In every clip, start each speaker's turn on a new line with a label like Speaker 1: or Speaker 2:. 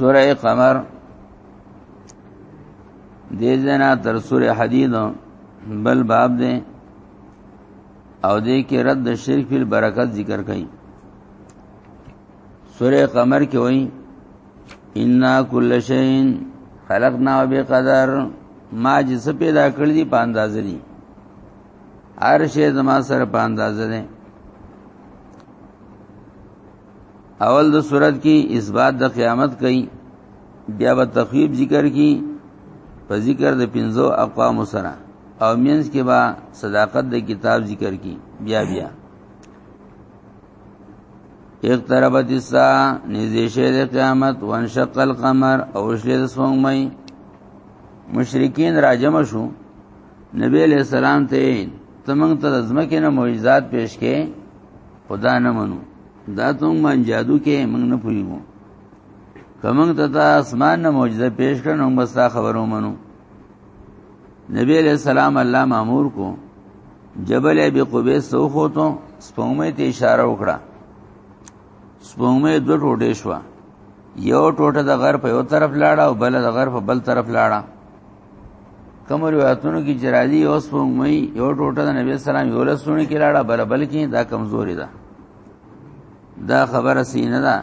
Speaker 1: سوره قمر دې زنا تر سوره حدید بل باب دې او دې کې رد شرک په برکت ذکر کړي سوره قمر کې وایي ان کل شیء خلقنا بقدر ما جس پیدا کړی دی په اندازې دی هر شی زما سره په اندازه ده اول د صورت کې اثبات د قیامت کوي بیا به تخویب ذکر کی په ذکر د پنځو اقوام سره او مینس کې با صداقت د کتاب ذکر کی بیا بیا اقتربت الساعه نزیشه د قیامت وانشق القمر او شلی د سومای مشرکین راجم شو نبی علیہ السلام ته تمنګ ته زمکه نه معجزات پیش کې خدا نه منو دا تم من جادو کې موږ نه پویو کمنګ ته دا اسمان نه معجزه پیش کړو موږ ستا خبرو منو نبی علیہ السلام الله مامور کو جبل ابي قبيس سو خو ته سپومې ته اشاره وکړه سپومې دوه ټوټې شو یو ټوټه د غر په یو طرف لاړه او بل د غر په بل طرف لاړه کوم روایتونو کې جرادي او سپوږمۍ یو ټوټه د نبی سلام یو لسونه کې لاړه بل بل کې دا کمزوري ده دا خبره سینه ده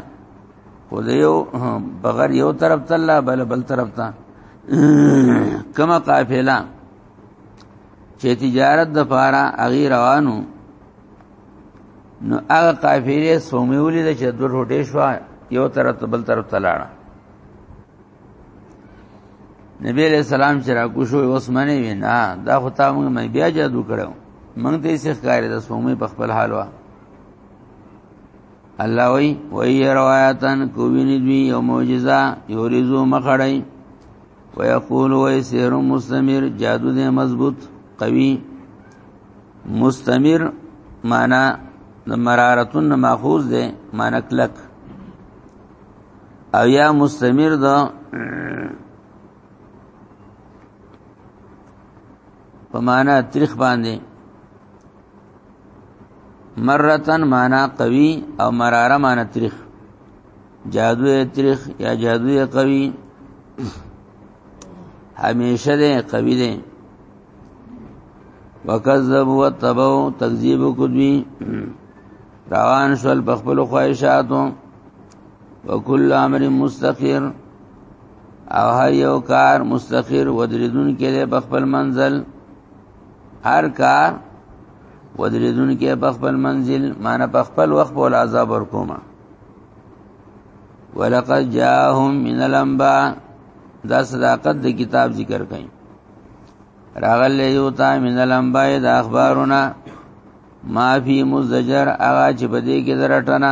Speaker 1: خو د یو بغیر یو طرف ته الله بل بل طرف ته کما قافله چې تجارت د پاره اغي روانو نو هغه قافله سومې ولې چې د ټوټه شو یو طرف ته بل طرف ته لاړه نبی علیہ السلام چې را کوشو اوس منی وینا دا خو تا موږ مې بیا جادو کړو موږ ته یې څخه کار د سومې په خپل حال وا الله وی وی روایتن کوینی دوی یو معجزہ یوریزو مخړی ویقول وی سیر مستمر جادو دې مضبوط قوی مستمر معنا د مرارتون ماخوذ ده معنا کلک او یا مستمر ده په معنا تاریخ باندې مرتن معنا قوي او مراره معنا تاریخ جادو تاریخ یا جادو قوي همیشه ده قوي ده وکذبوا وتبوا تکذیب کوي روان شول بخبل خواهشاتو وکل امر مستقر او هر یو کار مستقر ودریدون کې دی په خپل منزل هر کار ودریدون کې په خپل منزل معنی په خپل وخت په عذاب ور کومه ولقد جاءهم من الانباء دا صداقت د کتاب ذکر کړي راغل یو تا من الانباء د اخبارونه ما فی مزجر اغا چې بده کې درټنا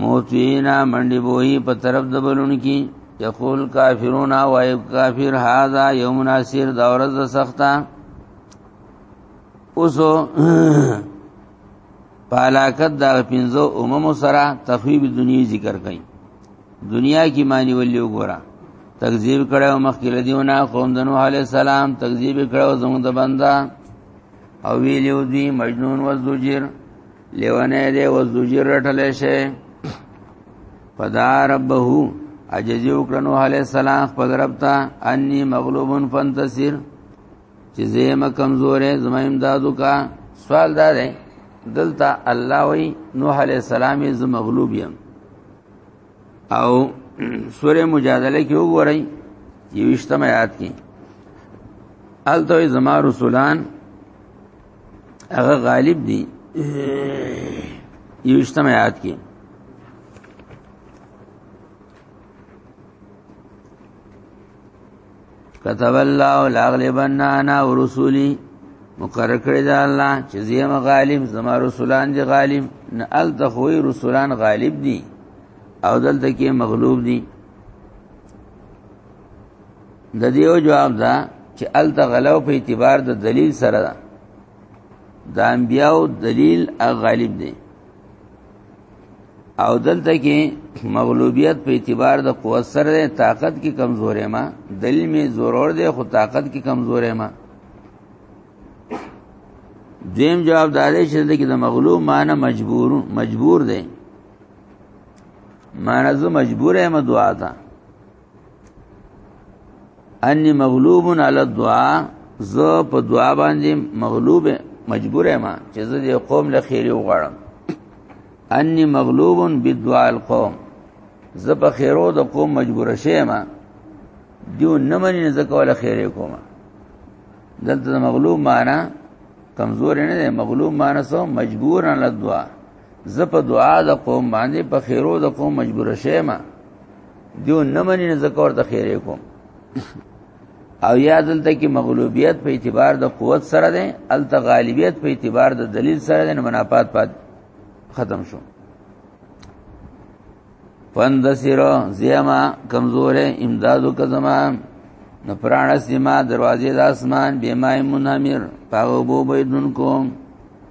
Speaker 1: موتینا منډي بوئی په طرف د بلون کی یقول کافرون او ای کافر هاذا یوم ناصر دا ورځ سخته اوسو پالاکت دا پنځو امم سره تخویب دنیا ذکر کړي دنیا کی معنی ولې وګوره تکذیب کړو مخکې لدیونه قوم دنو علی السلام تکذیب کړو زموږ د بندا او ویلو دی مجنون و زجر لیونه دی اوس دوجیر رټلې شي فدا ربه عجز وکړنو علی السلام خپل رب ته انی مغلوب فانتصر چې زما کمزورې زما امدادو کا سوال دا دی دلته الله وی نوح علی السلام ز مغلوب یم او سوره مجادله کې وګورئ یوشتم آیات کې الته زما رسولان هغه غالب دی یو اجتماعات کې كتب الله لاغلبن انا ورسولي مقرر کړی دا الله چې زیم غالب زما رسولان دي غالب نه ال تخوی رسولان غالب دي او دلته کې مغلوب دي د دیو جواب دا چې ال تغلو په اعتبار د دلیل سره ده د انبیاو دلیل غالب دی او دلته کې مغلوبیت په اعتبار د قوت سره ده طاقت کې کمزورې ما دلیل می ضرور ده خو طاقت کې کمزورې ما دیم جواب دار چې دلته کې د مغلوب معنی مجبور مجبور ده معنی زه مجبور یم دعا ته انی مغلوب علی الدعاء ز په دعا باندې مغلوب مجبور ما چې زه دې قوم له خیر وغواړم انی مغلوب بدعاء القوم ز په خیرو د قوم مجبور شیم دیو نه منی نه زکول خیر کوم دلته مغلوب معنا کمزور نه دی مغلوب معنا سو مجبور علی الدعاء زه په دعا د قوم باندې په خیرو د قوم مجبور شیم دیو نه منی نه زکور ته خیرې کوم او یا دلته کې مغلوبیت په اعتبار د قوت سره ده الته غالبیت په اعتبار د دلیل سره ده منافات پات ختم شو فند سیرو زیما کمزور امدادو کا زمان نو پران سیما دروازې د اسمان بیمای منامر پاغو بو بيدن کوم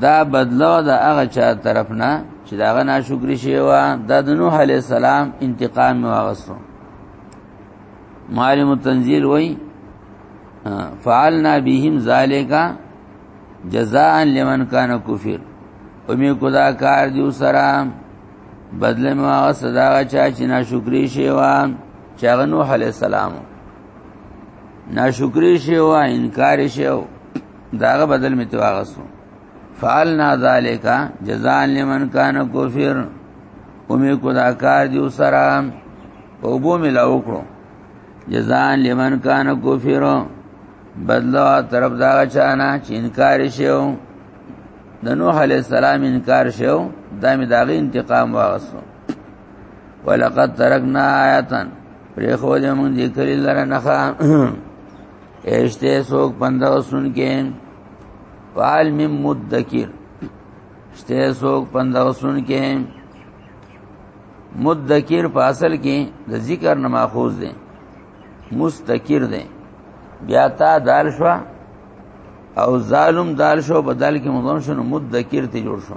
Speaker 1: دا بدلو د هغه چا طرف نه چې دا غ ناشکری شي وا د نوح علی السلام انتقام مو واغستو معلم التنزيل وای فعلنا بهم ذالک جزاء لمن کان کفر او می کو دا کار دیو سره بدله مو هغه صدا چا چې ناشکری شي وا چې نوح علی السلام ناشکری شی او انکار شی او داغه بدل می تو واغسو فعلنا ذالک جزاء لمن کان کفر اومې کو دا کار دی سره په وبو می لا وکړو جزاء لمن کان کفر بدلا طرف دا چانا چې انکار شی او د نوح علی السلام انکار شو دا می داغه انتقام واغسو ولقد ترکنا آیاتن پرې خو دې مونږ دې کلی لره نه خان اشته سوک پنده وسن کې پال مم مدکر اشته سوک پنده وسن کې مدکر په اصل کې د ذکر نه ماخوذ دي مستکر دي بیا تا دال شو او ظالم دال شو بدل کې مضم شنو مدکر ته جوړ شو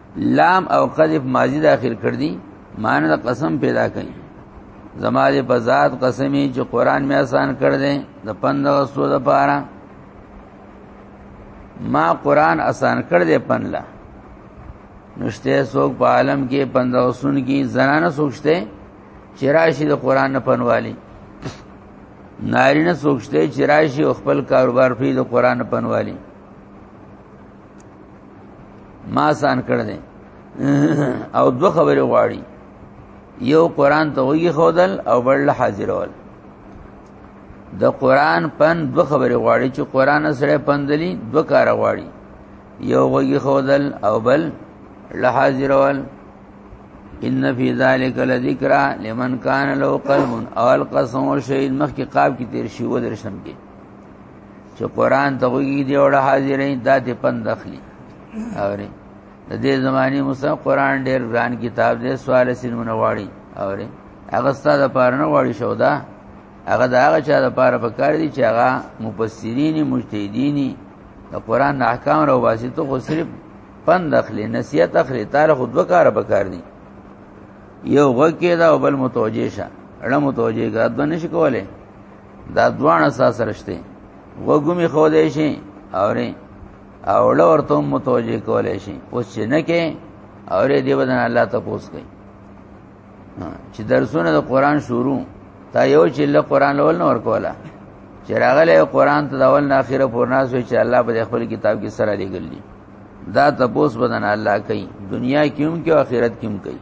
Speaker 1: لام او قد په ماضی داخل کړ دي معنی د قسم پیدا کړي زماره په ذات قسمی چې قران می آسان کړ دې د پند غسو د پاره ما قران آسان کړ دې پنلا نشته سوک په عالم کې پند غسون کې زنانه سوچته چې راشي د قران نه پنوالي نارینه سوچته چې راشي خپل کاروبار په د قران نه پنوالي ما سان کړ دې او دو خبرې غواړي یو قران ته وی خودل او بل حاضرول د قران پن دو خبرې غواړي چې قران سره پندلی دو کار غواړي یو وی خودل او بل له حاضرول ان فی ذلک لذکر لمن کان له قلب او القسم شهید مخ کې قاب کې تیر شی و درشم کې چې قران ته وګي دی وړه حاضرې دا دې پند اخلي اوري د دې زماني موسی قران ډېر ځان کتاب دې سوال سینونه واړي اوري هغه ستاسو د پاره نه واړي شو دا هغه دا هغه چا د پاره پکار دي چې هغه مفسرین مجتهدین د قران احکام او واسطو خو صرف پند اخلي نصیحت اخلي تعالی خود وکاره پکار دي یو غکه دا او بل متوجه شه اړه متوجه ګرځد نشي کوله دا دوانه ساسره شته وګومي خو دې شي اورې او لور ته متوجه کولې شي اوس چې نه کې اورې دې بدن الله ته پوس کوي چې درسونه د قران شروع تا یو چې له قران لول نور کوله چې راغله قران ته د اول نه اخره پورې ناس وي چې الله په خپل کتاب کې سره لګل دي دا تپوس بدن الله کوي دنیا کې هم کې آخرت کې هم کوي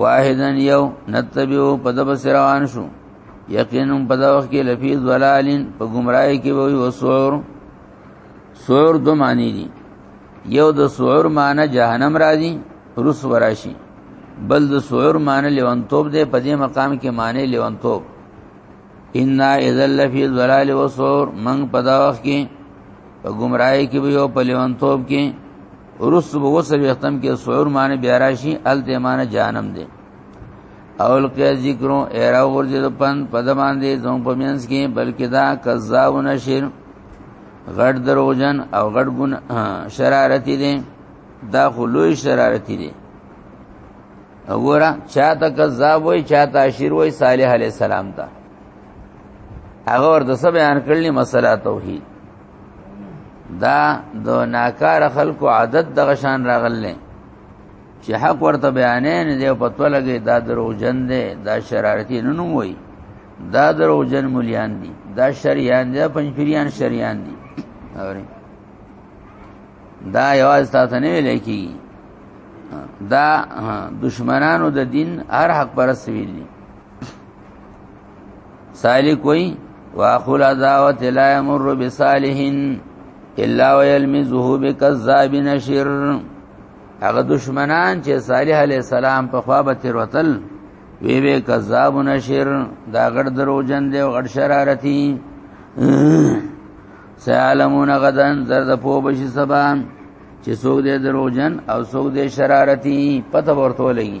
Speaker 1: واحدا یو نتبعو په د بس روان شو یقینا په دا وخت کې لفی ضلالین په گمراهی کې وي او سور سور دو معنی دي یو د سور معنی جهنم راځي رس وراشي بل د سور معنی لیونتوب دی په دې مقام کې معنی لیونتوب ان اذا لفی ضلال و سور من په دا وخت کې په گمراهی کې وي او په لیونتوب کې ورسو به وسر وختم کې سعور معنی بیا راشي ال دې معنی جانم دې اول کې ذکرو ایرا ورځې د پن پد باندې زوم په مینس کې بلکې دا کذاب نشر غړ دروژن او غړ ګن شرارتي دي دا خلوی شرارتي دي وګوره چاته کذاب وای چاته عشیر وای صالح علی السلام ته هغه ورته سب بیان کړلې مسله توحید دا د ناکار خلکو عادت دغه شان راغلنه چې حق ورته بیانې نه دی په تو لګي دا درو جن دی دا شرارتي نه نو وای دا درو جن مليان دي دا شریان دي پنځپریان شریان دي اوري دا یواز تاسو نه ویل کی دا دشمنانو د دین هر حق پرست ویل دي سالک وی واخل عداوت لا يمر بصالحين الا ويلمزه بكذاب نشر هغه دشمنان چې صالح عليه السلام په خوا به تیر وتل وی به کذاب نشر دا غړ دروژن دی غړ شرارتي سيعلمون غدن زرد پو بشي سبا چې څوک دې دروژن او څوک دې شرارتي پته ورته لګي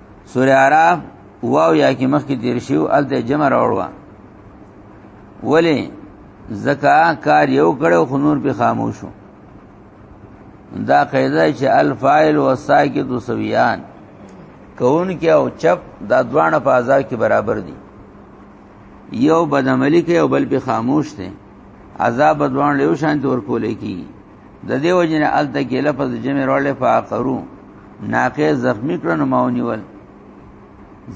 Speaker 1: سوره اعراف واو یا کې مخکې تیر شو ال د جمع راوړوا ولی زکا کار یو کړو خو نور په خاموشو دا قاعده چې الفاعل والساکت سویان کون کې او چپ دا دوانه په ازا کې برابر دي یو بدعملی کې او بل په خاموش دي عذاب دوان له شان تور کولې کیږي د دې وجه نه الته کې لفظ جمع راولې فاقرو ناقه زخمی کړن ماونیول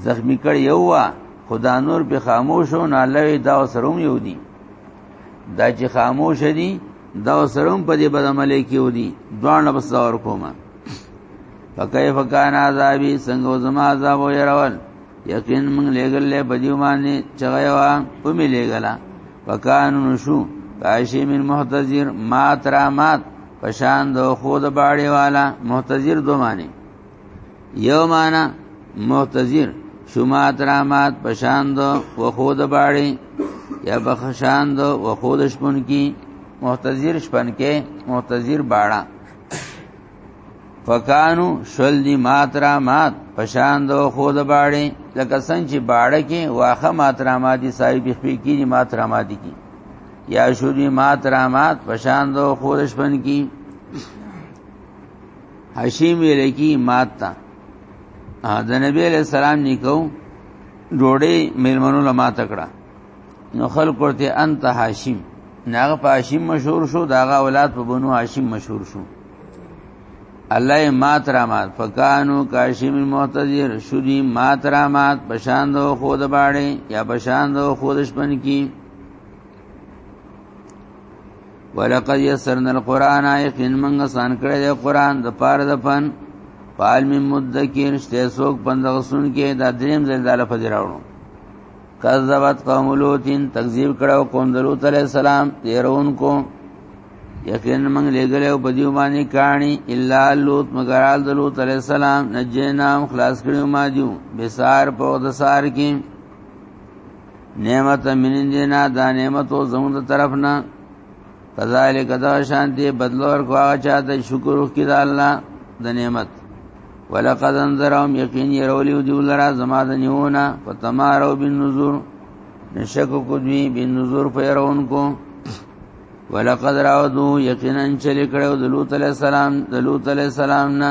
Speaker 1: زخمی کړ یو وا خدا نور به خاموش او نالوي دا سروم یو دي دا چې خاموش دي دا سروم په دې بدعمل کې یو دي دوان بس دور کومه فکیف کان عذابی څنګه زما عذاب ويرول یقین من لګل له بدیو باندې چغیوا په می لګلا پکان نشو کاشی من محتضر مات را مات پشان دو خود باړی والا محتضر دو معنی یو معنی محتضر شمات را مات پشان دو و خود باړی یا بخشان دو و خود شپن کی محتضر شپن کې محتضر باړه فکانو شل دی مات را مات پشان دو خود باړې لکه څنګه چې باړه کې واخه مات را مات دي صاحب خپې کې دي مات را مات دي یا شل دی مات را مات پشان دو خود شپن کې حشیم ویل کې مات تا د نبی علیہ السلام نکو ډوړې میلمنو لما تکړه نو خلق ورته انت هاشم ناغه په هاشم مشهور شو داغه اولاد په بنو هاشم مشهور شو الله مات رامات فکانو کاشم المعتذر شدی مات رامات پشان دو خود باړې یا پشان دو خودش پن کی ولقد يسرنا القران يقين من سان کړه د قران د پاره د فن پال می مدکر شته سوک پندغسون کې دا دریم زل داله فجر راوړو کذبت قوم لوطین تکذیب کړو قوم لوط علیہ السلام يرون کو یقین من لګلو په دیو باندې کانی الا لوط مگر ال لوط علیہ السلام نجینا خلاص کړو ما دیو بسار په د سار کې نعمت من دینا دا نعمتو زموږ طرفنا کذالک دا شانتی بدلور کو هغه چا د شکر وکړي د الله د نعمت ولقد انذرهم یقین يرولیو دی ولرا زما د نیونه فتمارو بالنذور نشک کو دی بالنذور پیرون کو ولقد راودو یقینا چلی کړو د لوط علی السلام د لوط علی السلام نه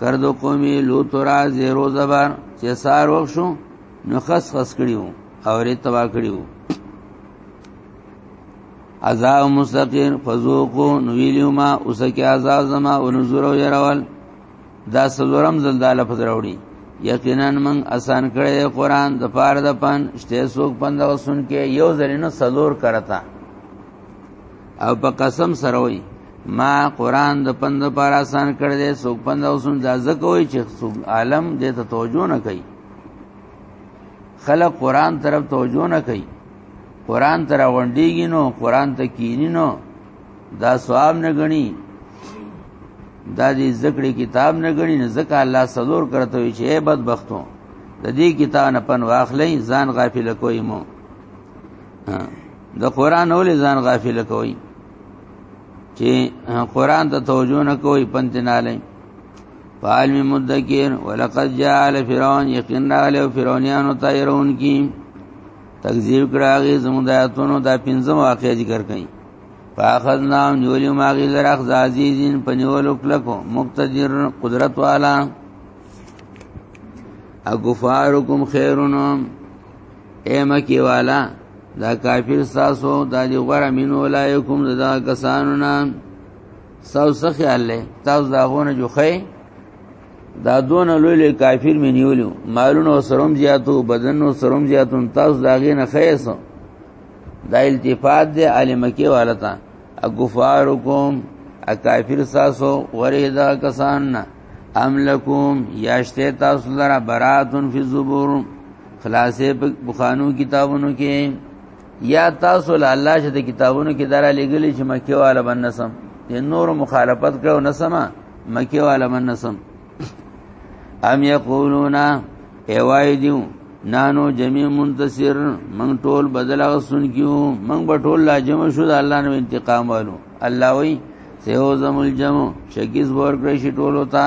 Speaker 1: کرد قومي لوط را زیرو زبر چې سار وښ شو نو خس خس کړیو او ری تبا کړیو عذاب مستقر فذوقو نویلیو ما اوسکی عذاب زما او نزور او یرول دا سلورم زلدا لفظ راوړي یقینا من آسان کړی قرآن د پاره د پن شته سوق پند وسن کې یو ځلینو سلور کرتا او په قسم سره وي ما قران د پند پر آسان کړ دې سو پند او سن ځازه کوي چې عالم دې ته توجه نه کوي خلق قران طرف توجه نه کوي قران تر غونډيږي نو قران ته کینی نو دا ثواب نه غني دا دې ذکر کتاب نه غني نه ځکه الله سلور کرته وي چې بدبختو د دې کتاب نه پن واخلې ځان غافل کوي مو ها د قران اول ځان غافل کوي چې قران ته توجه نه کوي پنځه نه لای فالمی مدکر ولقد جاء فرعون یقینا علی فرعونانو طائرون کی تکذیب کړهږي زموږ د آیاتونو د پنځم واقع ذکر کړي فاخذ نام نیولی ماغی لر اخذ عزیزین پنیولو کلکو مقتدر قدرت والا اگفارکم خیرونم اے مکی والا دا کافر ساسو دا دی غره من ولایکم دا کسانو نه ساو سخی الله تاسو دا غونه جو خې دا دون لوی لوی کافر مې نیولو مالونو سروم زیاتو بدنو سروم زیاتو تاسو دا غې نه خېسو دا التفات دی علی مکی والا تا اغفارکم اکافر ساسو غره دا کسان نه ام لکم یاشته تاسو لرا براتون فی زبور خلاصې بخانو کتابونو کې یا تاسو له الله شه د کتابونو کې دره لګلې چې مکه والا بنسم ته نور مخالفت کړو نسمه مکه والا بنسم ام یقولون ایوای دیو نانو جميع منتصر من ټول بدل غسن کیو من به ټول لا جمع شو د الله نو انتقام والو الله وی سيو زمل جمع شکیز ور کړی شي ټول وتا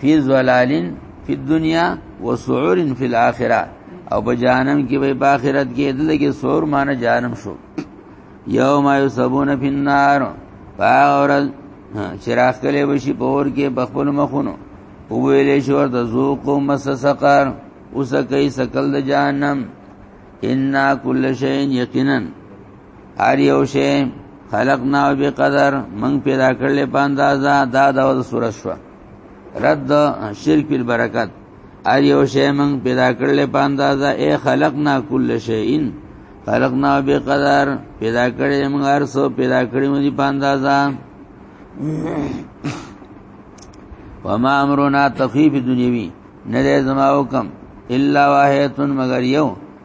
Speaker 1: فی ظلال فی الدنیا و سعور فی الاخره او په جهنم کې به په آخرت کې دل کې سور مان جهنم شو یوم یسبون فی النار فاورل چراغ کله وشي په اور کې بخپل مخونو او ویلې شو د ذوق مس سقر اوس کوي سکل د جهنم ان کل شین یقینا هر یو شی خلقنا بقدر من پیدا کړل په اندازا دا د اول سورۃ شو رد شرک په برکت هر یو شی من پیدا کړل په اندازا اے خلقنا کل شیئن خلقنا بقدر پیدا کړی موږ هر څه پیدا کړی موږ په اندازا وما امرنا تخفیف دنیوی نه زما حکم الا واحد مگر یو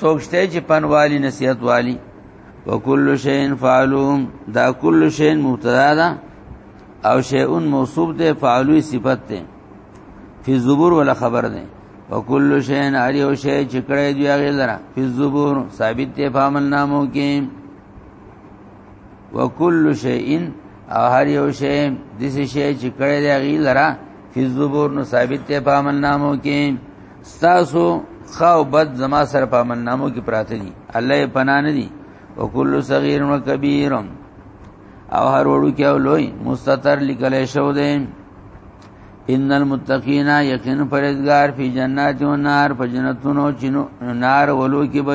Speaker 1: سوچته چې پنوالی نصیحت والی وکل شین فعلوم دا کل شین مبتدا ده او شیء موصوف ده فعلوی صفت ده فی زبور ولا خبر ده وکل شین علی او شی چې کړه دی هغه لره فی زبور ثابت ده په عمل نامو کې وکل شیء او هر یو شی د څه شی چې کړه دی غی لرا فی زبور نو ثابت ته پامن نامو کې تاسو خاو بد زما سره پامن نامو کې پراته دي الله یې پنا نه دي وکل صغیر و کبیر او هر وړو کې او لوی مستتر لیکل شو دی ان المتقین یقین پرزگار فی جنات و نار په جنتونو چینو نار ولو کې به